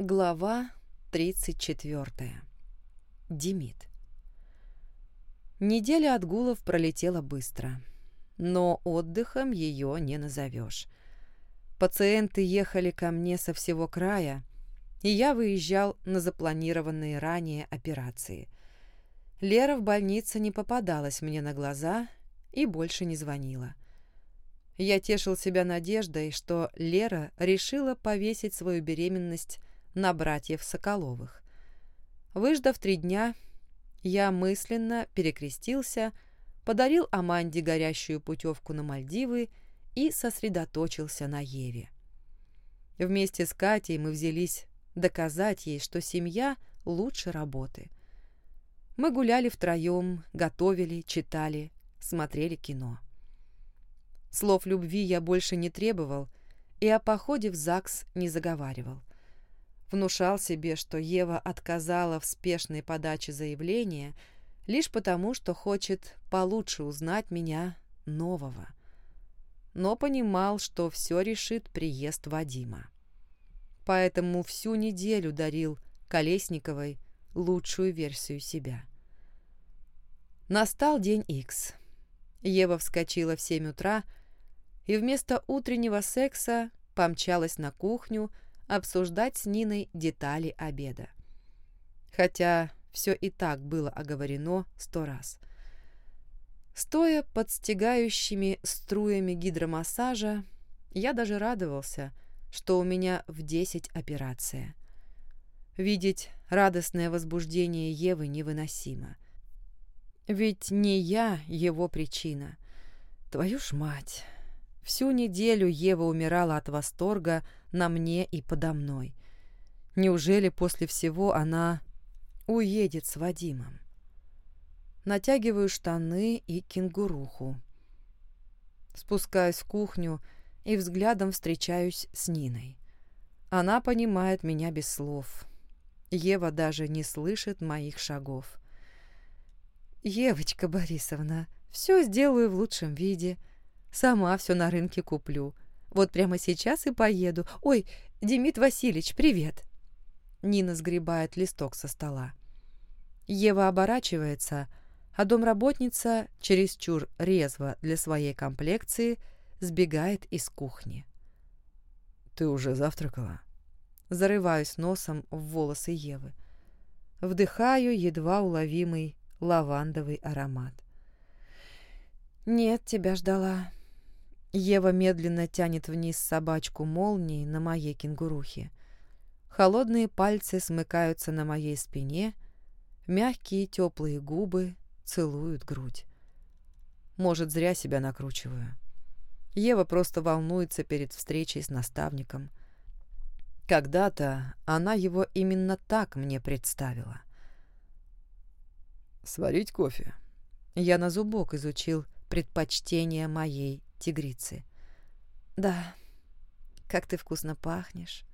Глава 34. Демид. Неделя отгулов пролетела быстро, но отдыхом ее не назовешь. Пациенты ехали ко мне со всего края, и я выезжал на запланированные ранее операции. Лера в больнице не попадалась мне на глаза и больше не звонила. Я тешил себя надеждой, что Лера решила повесить свою беременность на братьев Соколовых. Выждав три дня, я мысленно перекрестился, подарил Аманде горящую путевку на Мальдивы и сосредоточился на Еве. Вместе с Катей мы взялись доказать ей, что семья лучше работы. Мы гуляли втроем, готовили, читали, смотрели кино. Слов любви я больше не требовал и о походе в ЗАГС не заговаривал внушал себе, что Ева отказала в спешной подаче заявления лишь потому, что хочет получше узнать меня нового. Но понимал, что все решит приезд Вадима. Поэтому всю неделю дарил Колесниковой лучшую версию себя. Настал день Икс. Ева вскочила в семь утра и вместо утреннего секса помчалась на кухню, обсуждать с Ниной детали обеда. Хотя все и так было оговорено сто раз. Стоя под стегающими струями гидромассажа, я даже радовался, что у меня в десять операция. Видеть радостное возбуждение Евы невыносимо. Ведь не я его причина. Твою ж мать! Всю неделю Ева умирала от восторга на мне и подо мной. Неужели после всего она уедет с Вадимом? Натягиваю штаны и кенгуруху. Спускаюсь в кухню и взглядом встречаюсь с Ниной. Она понимает меня без слов. Ева даже не слышит моих шагов. «Евочка Борисовна, все сделаю в лучшем виде», Сама все на рынке куплю. Вот прямо сейчас и поеду. Ой, Демид Васильевич, привет!» Нина сгребает листок со стола. Ева оборачивается, а домработница, чересчур резво для своей комплекции, сбегает из кухни. «Ты уже завтракала?» Зарываюсь носом в волосы Евы. Вдыхаю едва уловимый лавандовый аромат. «Нет, тебя ждала», Ева медленно тянет вниз собачку молнии на моей кенгурухе. Холодные пальцы смыкаются на моей спине, мягкие теплые губы целуют грудь. Может, зря себя накручиваю. Ева просто волнуется перед встречей с наставником. Когда-то она его именно так мне представила. «Сварить кофе?» Я на зубок изучил предпочтения моей тигрицы. «Да, как ты вкусно пахнешь».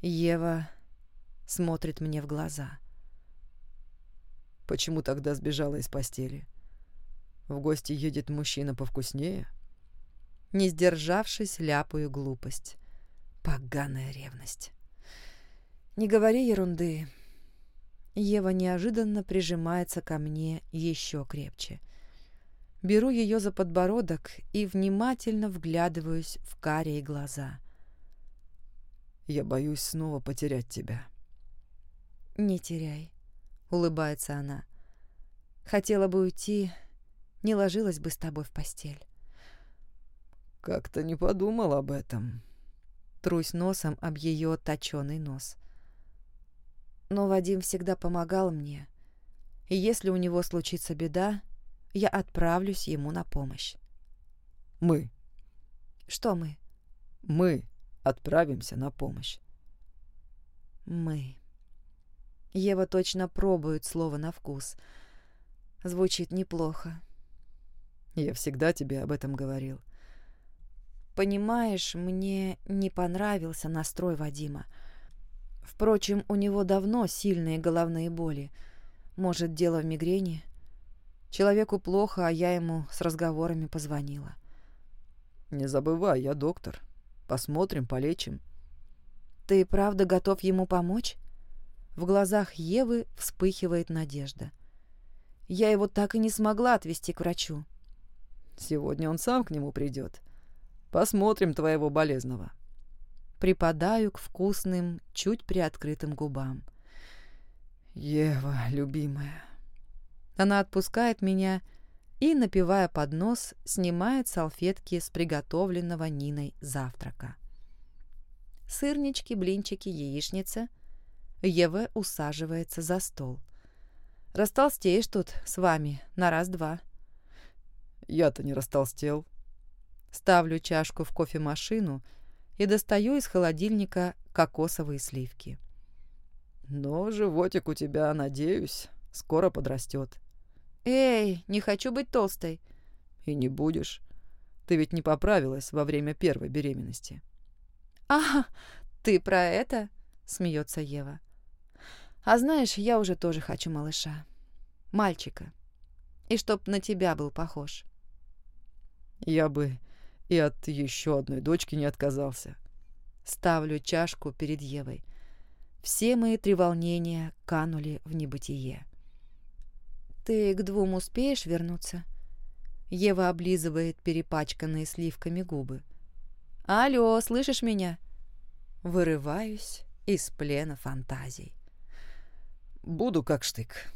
Ева смотрит мне в глаза. «Почему тогда сбежала из постели? В гости едет мужчина повкуснее?» Не сдержавшись, ляпаю глупость. Поганая ревность. «Не говори ерунды». Ева неожиданно прижимается ко мне еще крепче. Беру ее за подбородок и внимательно вглядываюсь в карие глаза. «Я боюсь снова потерять тебя». «Не теряй», — улыбается она. «Хотела бы уйти, не ложилась бы с тобой в постель». «Как-то не подумал об этом». Трусь носом об ее точеный нос. Но Вадим всегда помогал мне, и если у него случится беда, я отправлюсь ему на помощь. Мы. Что мы? Мы отправимся на помощь. Мы. Ева точно пробует слово на вкус. Звучит неплохо. Я всегда тебе об этом говорил. Понимаешь, мне не понравился настрой Вадима. Впрочем, у него давно сильные головные боли. Может, дело в мигрени? Человеку плохо, а я ему с разговорами позвонила. «Не забывай, я доктор. Посмотрим, полечим». ты правда готов ему помочь?» В глазах Евы вспыхивает надежда. «Я его так и не смогла отвезти к врачу». «Сегодня он сам к нему придет. Посмотрим твоего болезного». Припадаю к вкусным, чуть приоткрытым губам. «Ева, любимая». Она отпускает меня и, напивая под нос, снимает салфетки с приготовленного Ниной завтрака. Сырнички, блинчики, яичница. Ева усаживается за стол. «Растолстеешь тут с вами на раз-два». «Я-то не растолстел». Ставлю чашку в кофемашину и достаю из холодильника кокосовые сливки. «Но животик у тебя, надеюсь, скоро подрастет». «Эй, не хочу быть толстой». «И не будешь. Ты ведь не поправилась во время первой беременности». «А, ты про это?» — смеется Ева. «А знаешь, я уже тоже хочу малыша. Мальчика. И чтоб на тебя был похож». «Я бы и от еще одной дочки не отказался». Ставлю чашку перед Евой. Все мои треволнения канули в небытие. «Ты к двум успеешь вернуться?» Ева облизывает перепачканные сливками губы. «Алло, слышишь меня?» Вырываюсь из плена фантазий. «Буду как штык»,